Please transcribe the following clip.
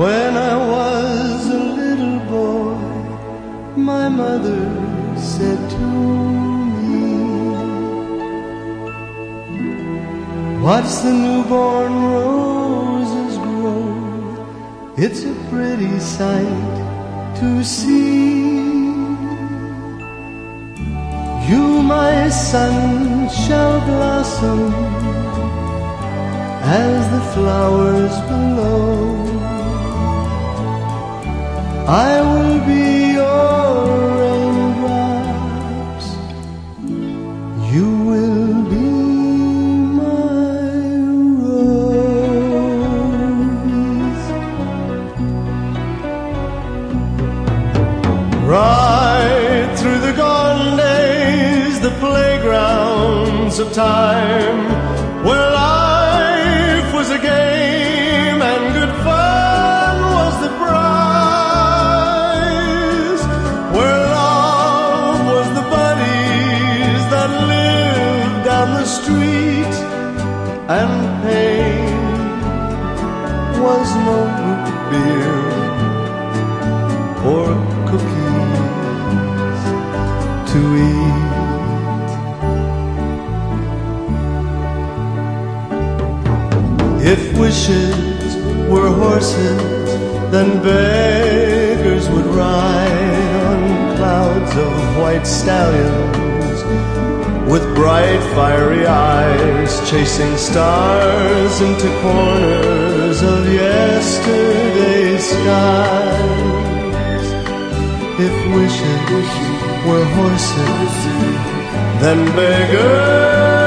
When I was a little boy, my mother said to me, Watch the newborn roses grow, it's a pretty sight to see. You, my son, shall blossom as the flowers below. I will be your raindrops. You will be my rose. Right through the gone days, the playgrounds of time, and pain was no root beer or cookies to eat. If wishes were horses, then beggars would ride on clouds of white stallions with bright fiery eyes chasing stars into corners of yesterday's skies. If wishes were horses, then beggars